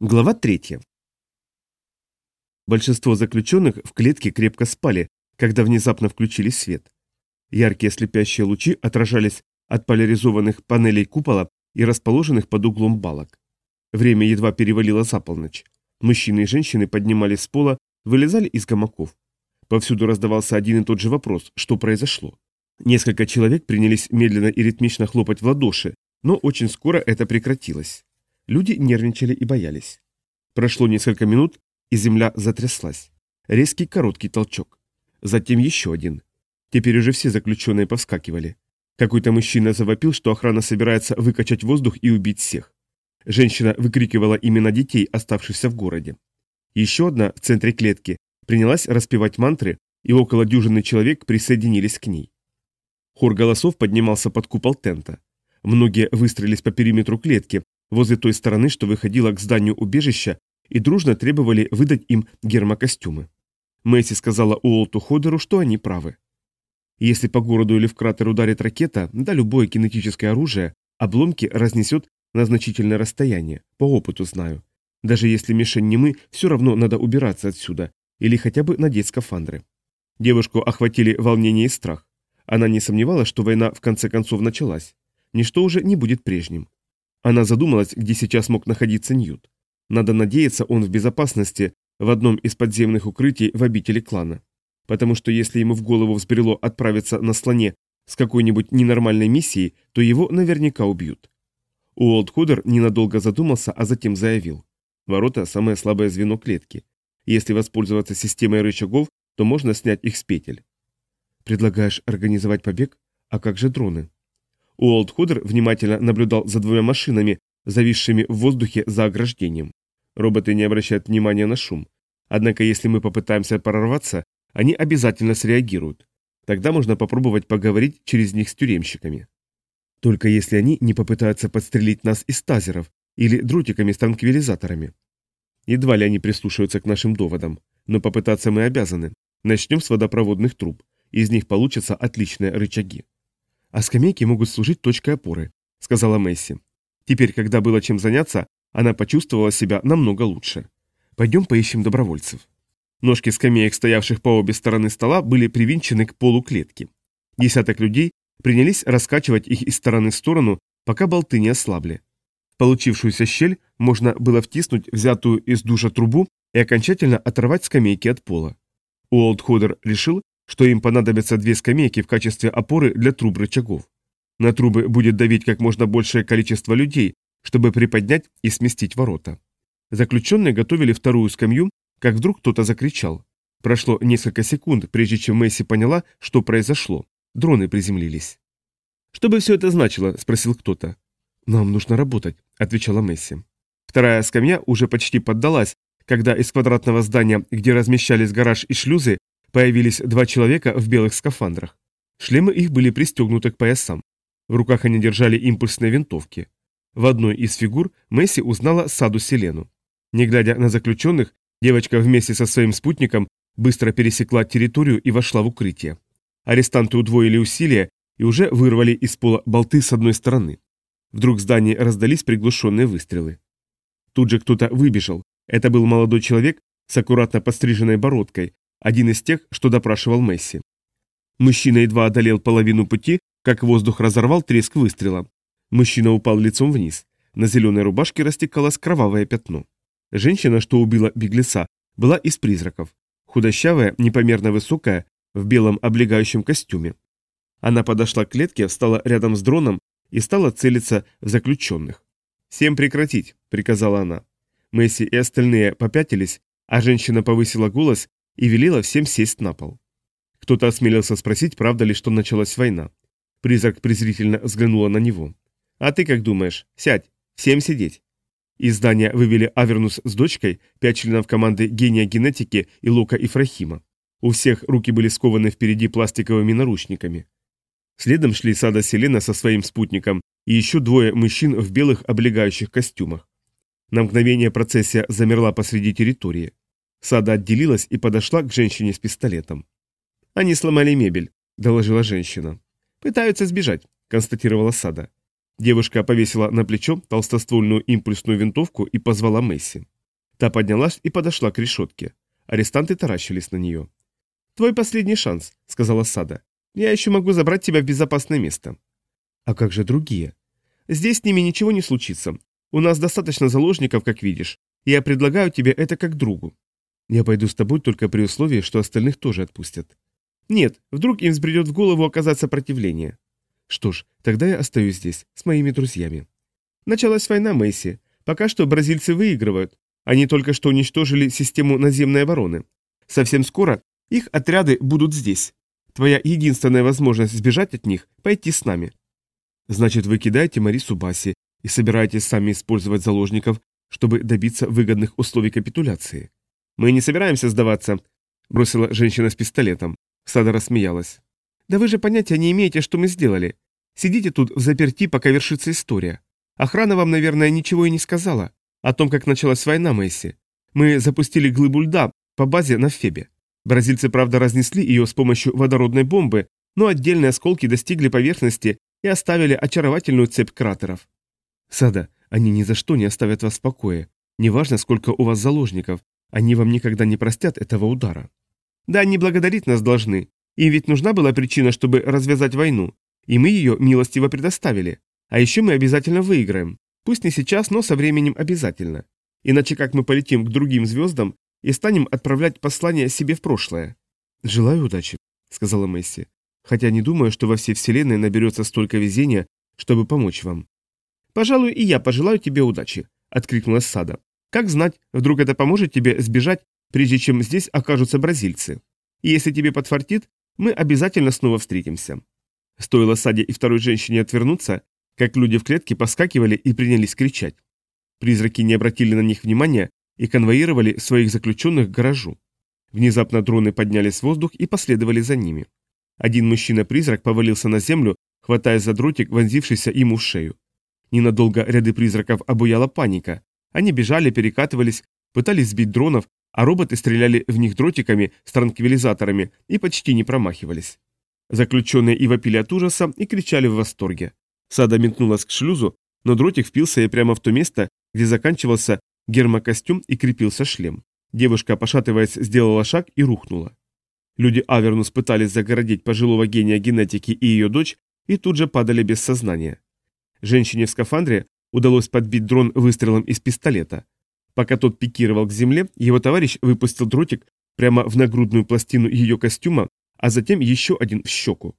Глава 3. Большинство заключенных в клетке крепко спали, когда внезапно включили свет. Яркие слепящие лучи отражались от поляризованных панелей купола и расположенных под углом балок. Время едва перевалило за полночь. Мужчины и женщины поднимались с пола, вылезали из гамаков. Повсюду раздавался один и тот же вопрос, что произошло. Несколько человек принялись медленно и ритмично хлопать в ладоши, но очень скоро это прекратилось. Люди нервничали и боялись. Прошло несколько минут, и земля затряслась. Резкий короткий толчок. Затем еще один. Теперь уже все заключенные повскакивали. Какой-то мужчина завопил, что охрана собирается выкачать воздух и убить всех. Женщина выкрикивала имена детей, оставшихся в городе. Еще одна в центре клетки принялась распевать мантры, и около дюжины человек присоединились к ней. Хор голосов поднимался под купол тента. Многие выстроились по периметру клетки, возле той стороны, что выходила к зданию убежища, и дружно требовали выдать им гермокостюмы. Месси сказала Уолту Ходеру, что они правы. Если по городу или в кратер ударит ракета, да любое кинетическое оружие, обломки разнесет на значительное расстояние, по опыту знаю. Даже если мишень не мы, все равно надо убираться отсюда, или хотя бы надеть скафандры. Девушку охватили волнение и страх. Она не сомневалась, что война в конце концов началась. Ничто уже не будет прежним. Она задумалась, где сейчас мог находиться Ньют. Надо надеяться, он в безопасности в одном из подземных укрытий в обители клана. Потому что если ему в голову взбрело отправиться на слоне с какой-нибудь ненормальной миссией, то его наверняка убьют. Уолт Ходер ненадолго задумался, а затем заявил. Ворота – самое слабое звено клетки. Если воспользоваться системой рычагов, то можно снять их с петель. Предлагаешь организовать побег? А как же дроны? Уолт Ходер внимательно наблюдал за двумя машинами, зависшими в воздухе за ограждением. Роботы не обращают внимания на шум. Однако если мы попытаемся прорваться, они обязательно среагируют. Тогда можно попробовать поговорить через них с тюремщиками. Только если они не попытаются подстрелить нас из тазеров или дротиками с транквилизаторами. Едва ли они прислушаются к нашим доводам, но попытаться мы обязаны. Начнем с водопроводных труб. Из них получатся отличные рычаги. «А скамейки могут служить точкой опоры», — сказала Месси. Теперь, когда было чем заняться, она почувствовала себя намного лучше. «Пойдем поищем добровольцев». Ножки скамеек, стоявших по обе стороны стола, были привинчены к полу клетки. Десяток людей принялись раскачивать их из стороны в сторону, пока болты не ослабли. Получившуюся щель можно было втиснуть взятую из душа трубу и окончательно оторвать скамейки от пола. Уолт Ходер решил, что им понадобятся две скамейки в качестве опоры для труб рычагов. На трубы будет давить как можно большее количество людей, чтобы приподнять и сместить ворота. Заключенные готовили вторую скамью, как вдруг кто-то закричал. Прошло несколько секунд, прежде чем Месси поняла, что произошло. Дроны приземлились. «Что бы все это значило?» – спросил кто-то. «Нам нужно работать», – отвечала Месси. Вторая скамья уже почти поддалась, когда из квадратного здания, где размещались гараж и шлюзы, Появились два человека в белых скафандрах. Шлемы их были пристегнуты к поясам. В руках они держали импульсные винтовки. В одной из фигур Месси узнала Саду Селену. Не глядя на заключенных, девочка вместе со своим спутником быстро пересекла территорию и вошла в укрытие. Арестанты удвоили усилия и уже вырвали из пола болты с одной стороны. Вдруг в здании раздались приглушенные выстрелы. Тут же кто-то выбежал. Это был молодой человек с аккуратно подстриженной бородкой, один из тех, что допрашивал Месси. Мужчина едва одолел половину пути, как воздух разорвал треск выстрела. Мужчина упал лицом вниз. На зеленой рубашке растекалось кровавое пятно. Женщина, что убила беглеца, была из призраков. Худощавая, непомерно высокая, в белом облегающем костюме. Она подошла к клетке, встала рядом с дроном и стала целиться в заключенных. «Всем прекратить», — приказала она. Месси и остальные попятились, а женщина повысила голос и велела всем сесть на пол. Кто-то осмелился спросить, правда ли, что началась война. Призрак презрительно взглянула на него. «А ты как думаешь? Сядь! Всем сидеть!» Из здания вывели Авернус с дочкой, пять членов команды гения генетики и Лука Ифрахима. У всех руки были скованы впереди пластиковыми наручниками. Следом шли Сада Селена со своим спутником и еще двое мужчин в белых облегающих костюмах. На мгновение процессия замерла посреди территории. Сада отделилась и подошла к женщине с пистолетом. «Они сломали мебель», — доложила женщина. «Пытаются сбежать», — констатировала Сада. Девушка повесила на плечо толстоствольную импульсную винтовку и позвала Месси. Та поднялась и подошла к решетке. Арестанты таращились на нее. «Твой последний шанс», — сказала Сада. «Я еще могу забрать тебя в безопасное место». «А как же другие?» «Здесь с ними ничего не случится. У нас достаточно заложников, как видишь. Я предлагаю тебе это как другу». «Я пойду с тобой только при условии, что остальных тоже отпустят». «Нет, вдруг им взбредет в голову оказать сопротивление». «Что ж, тогда я остаюсь здесь, с моими друзьями». Началась война, Мэйси. Пока что бразильцы выигрывают. Они только что уничтожили систему наземной обороны. Совсем скоро их отряды будут здесь. Твоя единственная возможность сбежать от них – пойти с нами. Значит, вы кидаете Марису Баси и собираетесь сами использовать заложников, чтобы добиться выгодных условий капитуляции. Мы не собираемся сдаваться, бросила женщина с пистолетом. Сада рассмеялась. Да вы же понятия не имеете, что мы сделали. Сидите тут в заперти, пока вершится история. Охрана вам, наверное, ничего и не сказала о том, как началась война Месси. Мы запустили глыбу льда по базе на Фебе. Бразильцы, правда, разнесли ее с помощью водородной бомбы, но отдельные осколки достигли поверхности и оставили очаровательную цепь кратеров. Сада, они ни за что не оставят вас в покое. Неважно, сколько у вас заложников, они вам никогда не простят этого удара. Да, они благодарить нас должны. Им ведь нужна была причина, чтобы развязать войну, и мы ее милостиво предоставили. А еще мы обязательно выиграем. Пусть не сейчас, но со временем обязательно. Иначе как мы полетим к другим звездам и станем отправлять послания себе в прошлое? «Желаю удачи», — сказала Месси. «Хотя не думаю, что во всей Вселенной наберется столько везения, чтобы помочь вам». «Пожалуй, и я пожелаю тебе удачи», — откликнулась Сада. «Как знать, вдруг это поможет тебе сбежать, прежде чем здесь окажутся бразильцы. И если тебе подфартит, мы обязательно снова встретимся». Стоило Саде и второй женщине отвернуться, как люди в клетке поскакивали и принялись кричать. Призраки не обратили на них внимания и конвоировали своих заключенных к гаражу. Внезапно дроны поднялись в воздух и последовали за ними. Один мужчина-призрак повалился на землю, хватаясь за дротик, вонзившийся ему в шею. Ненадолго ряды призраков обуяла паника. Они бежали, перекатывались, пытались сбить дронов, а роботы стреляли в них дротиками с транквилизаторами и почти не промахивались. Заключенные и вопили от ужаса и кричали в восторге. Сада метнулась к шлюзу, но дротик впился ей прямо в то место, где заканчивался гермокостюм и крепился шлем. Девушка, пошатываясь, сделала шаг и рухнула. Люди Авернус пытались загородить пожилого гения генетики и ее дочь, и тут же падали без сознания. Женщине в скафандре удалось подбить дрон выстрелом из пистолета. Пока тот пикировал к земле, его товарищ выпустил дротик прямо в нагрудную пластину ее костюма, а затем еще один в щеку.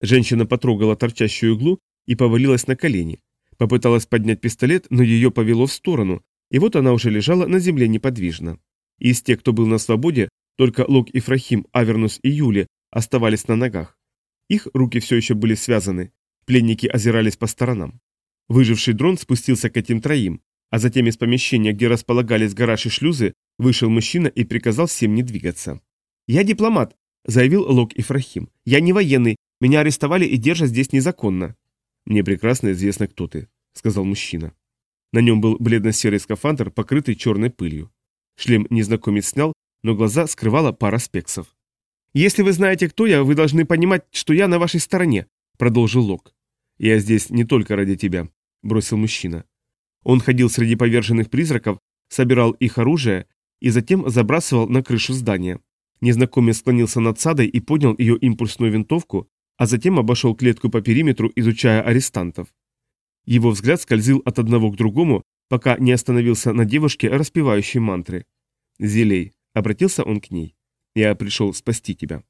Женщина потрогала торчащую иглу и повалилась на колени. Попыталась поднять пистолет, но ее повело в сторону, и вот она уже лежала на земле неподвижно. Из тех, кто был на свободе, только Лок Ифрахим, Авернус и Юли оставались на ногах. Их руки все еще были связаны, пленники озирались по сторонам. Выживший дрон спустился к этим троим, а затем из помещения, где располагались гараж и шлюзы, вышел мужчина и приказал всем не двигаться. «Я дипломат», — заявил Лок Ифрахим. «Я не военный, меня арестовали и держат здесь незаконно». «Мне прекрасно известно, кто ты», — сказал мужчина. На нем был бледно-серый скафандр, покрытый черной пылью. Шлем незнакомец снял, но глаза скрывала пара спексов. «Если вы знаете, кто я, вы должны понимать, что я на вашей стороне», — продолжил Лок. «Я здесь не только ради тебя», — бросил мужчина. Он ходил среди поверженных призраков, собирал их оружие и затем забрасывал на крышу здания. Незнакомец склонился над садой и поднял ее импульсную винтовку, а затем обошел клетку по периметру, изучая арестантов. Его взгляд скользил от одного к другому, пока не остановился на девушке, распевающей мантры. «Зелей», — обратился он к ней, — «я пришел спасти тебя».